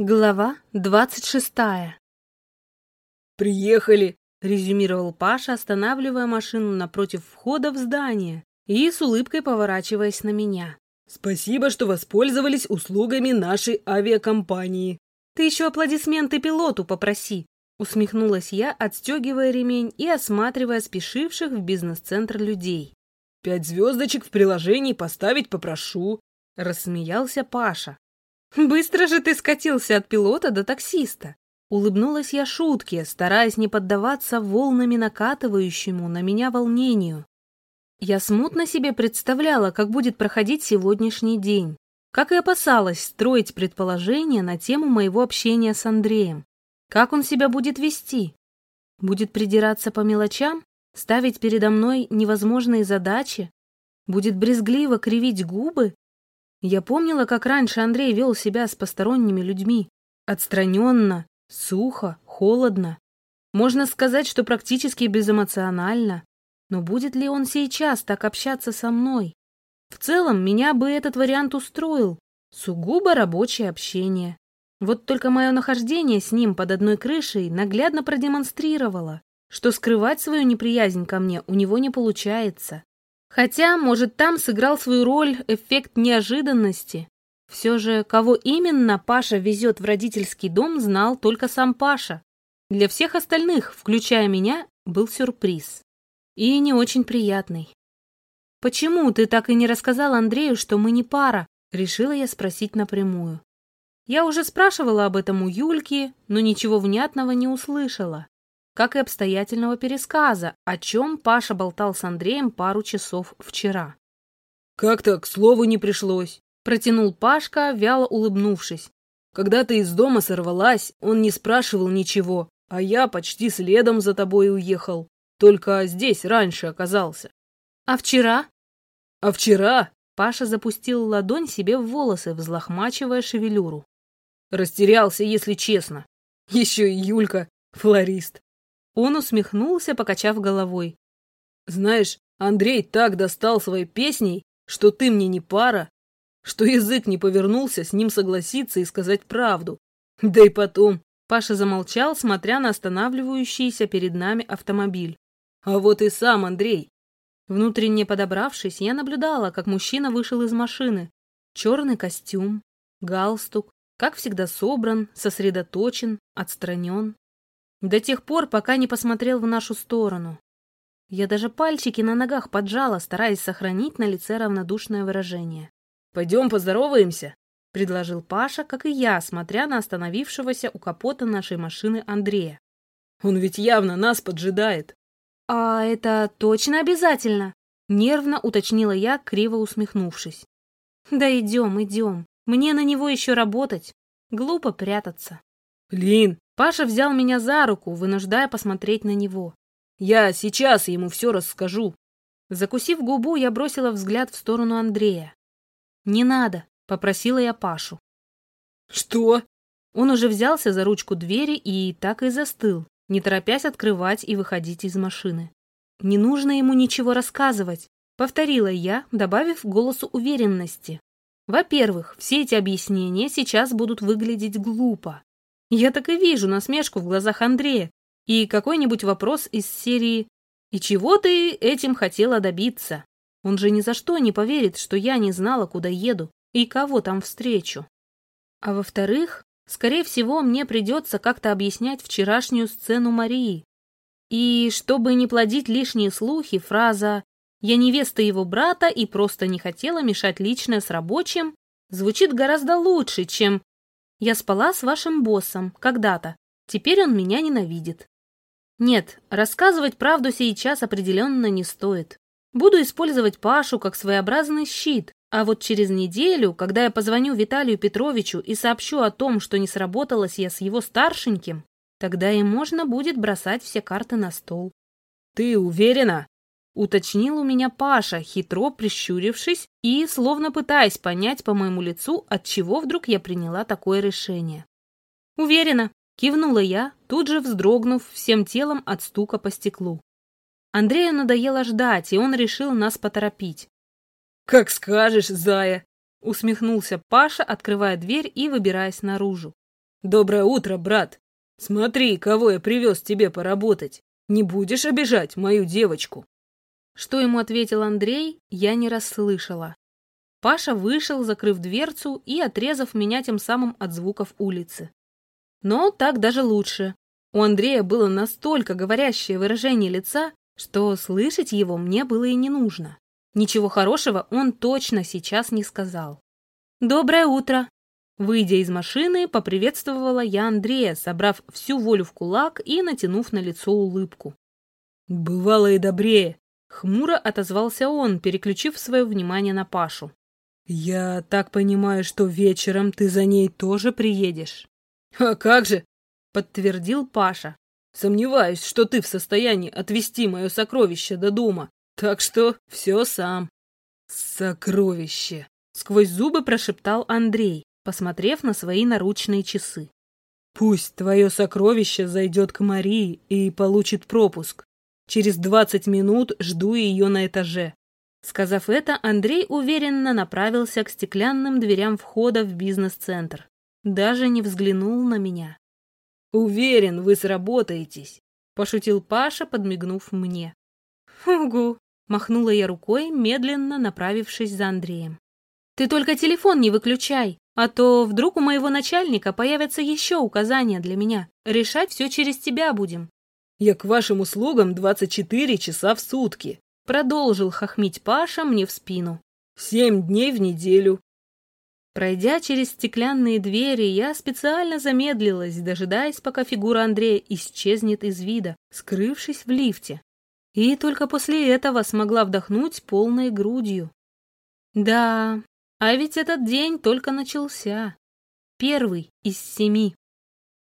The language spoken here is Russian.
Глава двадцать шестая. «Приехали!» — резюмировал Паша, останавливая машину напротив входа в здание и с улыбкой поворачиваясь на меня. «Спасибо, что воспользовались услугами нашей авиакомпании». «Ты еще аплодисменты пилоту попроси!» — усмехнулась я, отстегивая ремень и осматривая спешивших в бизнес-центр людей. «Пять звездочек в приложении поставить попрошу», — рассмеялся Паша. «Быстро же ты скатился от пилота до таксиста!» Улыбнулась я шутке, стараясь не поддаваться волнами накатывающему на меня волнению. Я смутно себе представляла, как будет проходить сегодняшний день. Как и опасалась строить предположения на тему моего общения с Андреем. Как он себя будет вести? Будет придираться по мелочам? Ставить передо мной невозможные задачи? Будет брезгливо кривить губы? Я помнила, как раньше Андрей вел себя с посторонними людьми. Отстраненно, сухо, холодно. Можно сказать, что практически безэмоционально. Но будет ли он сейчас так общаться со мной? В целом, меня бы этот вариант устроил. Сугубо рабочее общение. Вот только мое нахождение с ним под одной крышей наглядно продемонстрировало, что скрывать свою неприязнь ко мне у него не получается. Хотя, может, там сыграл свою роль эффект неожиданности. Все же, кого именно Паша везет в родительский дом, знал только сам Паша. Для всех остальных, включая меня, был сюрприз. И не очень приятный. «Почему ты так и не рассказал Андрею, что мы не пара?» Решила я спросить напрямую. Я уже спрашивала об этом у Юльки, но ничего внятного не услышала как и обстоятельного пересказа, о чем Паша болтал с Андреем пару часов вчера. «Как-то к слову не пришлось», — протянул Пашка, вяло улыбнувшись. «Когда ты из дома сорвалась, он не спрашивал ничего, а я почти следом за тобой уехал. Только здесь раньше оказался». «А вчера?» «А вчера?» Паша запустил ладонь себе в волосы, взлохмачивая шевелюру. Растерялся, если честно. Еще и Юлька, флорист. Он усмехнулся, покачав головой. «Знаешь, Андрей так достал своей песней, что ты мне не пара, что язык не повернулся с ним согласиться и сказать правду. Да и потом...» Паша замолчал, смотря на останавливающийся перед нами автомобиль. «А вот и сам Андрей». Внутренне подобравшись, я наблюдала, как мужчина вышел из машины. Черный костюм, галстук, как всегда собран, сосредоточен, отстранен до тех пор, пока не посмотрел в нашу сторону. Я даже пальчики на ногах поджала, стараясь сохранить на лице равнодушное выражение. «Пойдем поздороваемся», — предложил Паша, как и я, смотря на остановившегося у капота нашей машины Андрея. «Он ведь явно нас поджидает». «А это точно обязательно?» — нервно уточнила я, криво усмехнувшись. «Да идем, идем. Мне на него еще работать. Глупо прятаться». «Лин, Паша взял меня за руку, вынуждая посмотреть на него. «Я сейчас ему все расскажу». Закусив губу, я бросила взгляд в сторону Андрея. «Не надо», — попросила я Пашу. «Что?» Он уже взялся за ручку двери и так и застыл, не торопясь открывать и выходить из машины. «Не нужно ему ничего рассказывать», — повторила я, добавив голосу уверенности. «Во-первых, все эти объяснения сейчас будут выглядеть глупо. Я так и вижу насмешку в глазах Андрея и какой-нибудь вопрос из серии «И чего ты этим хотела добиться?» Он же ни за что не поверит, что я не знала, куда еду и кого там встречу. А во-вторых, скорее всего, мне придется как-то объяснять вчерашнюю сцену Марии. И чтобы не плодить лишние слухи, фраза «я невеста его брата и просто не хотела мешать личное с рабочим» звучит гораздо лучше, чем я спала с вашим боссом когда-то. Теперь он меня ненавидит. Нет, рассказывать правду сейчас определенно не стоит. Буду использовать Пашу как своеобразный щит, а вот через неделю, когда я позвоню Виталию Петровичу и сообщу о том, что не сработалась я с его старшеньким, тогда и можно будет бросать все карты на стол. «Ты уверена?» Уточнил у меня Паша, хитро прищурившись и словно пытаясь понять по моему лицу, от чего вдруг я приняла такое решение. «Уверена», — кивнула я, тут же вздрогнув всем телом от стука по стеклу. Андрею надоело ждать, и он решил нас поторопить. «Как скажешь, зая!» — усмехнулся Паша, открывая дверь и выбираясь наружу. Доброе утро, брат. Смотри, кого я привез тебе поработать. Не будешь обижать мою девочку?» Что ему ответил Андрей, я не расслышала. Паша вышел, закрыв дверцу и отрезав меня тем самым от звуков улицы. Но так даже лучше. У Андрея было настолько говорящее выражение лица, что слышать его мне было и не нужно. Ничего хорошего он точно сейчас не сказал. «Доброе утро!» Выйдя из машины, поприветствовала я Андрея, собрав всю волю в кулак и натянув на лицо улыбку. «Бывало и добрее», — хмуро отозвался он, переключив свое внимание на Пашу. «Я так понимаю, что вечером ты за ней тоже приедешь?» «А как же?» — подтвердил Паша. «Сомневаюсь, что ты в состоянии отвезти мое сокровище до дома, так что все сам». «Сокровище!» — сквозь зубы прошептал Андрей посмотрев на свои наручные часы. «Пусть твое сокровище зайдет к Марии и получит пропуск. Через двадцать минут жду ее на этаже». Сказав это, Андрей уверенно направился к стеклянным дверям входа в бизнес-центр. Даже не взглянул на меня. «Уверен, вы сработаетесь», — пошутил Паша, подмигнув мне. «Угу», — махнула я рукой, медленно направившись за Андреем. «Ты только телефон не выключай!» А то вдруг у моего начальника появятся еще указания для меня. Решать все через тебя будем. Я к вашим услугам 24 часа в сутки. Продолжил хохмить Паша мне в спину. Семь дней в неделю. Пройдя через стеклянные двери, я специально замедлилась, дожидаясь, пока фигура Андрея исчезнет из вида, скрывшись в лифте. И только после этого смогла вдохнуть полной грудью. Да, а ведь этот день только начался. Первый из семи.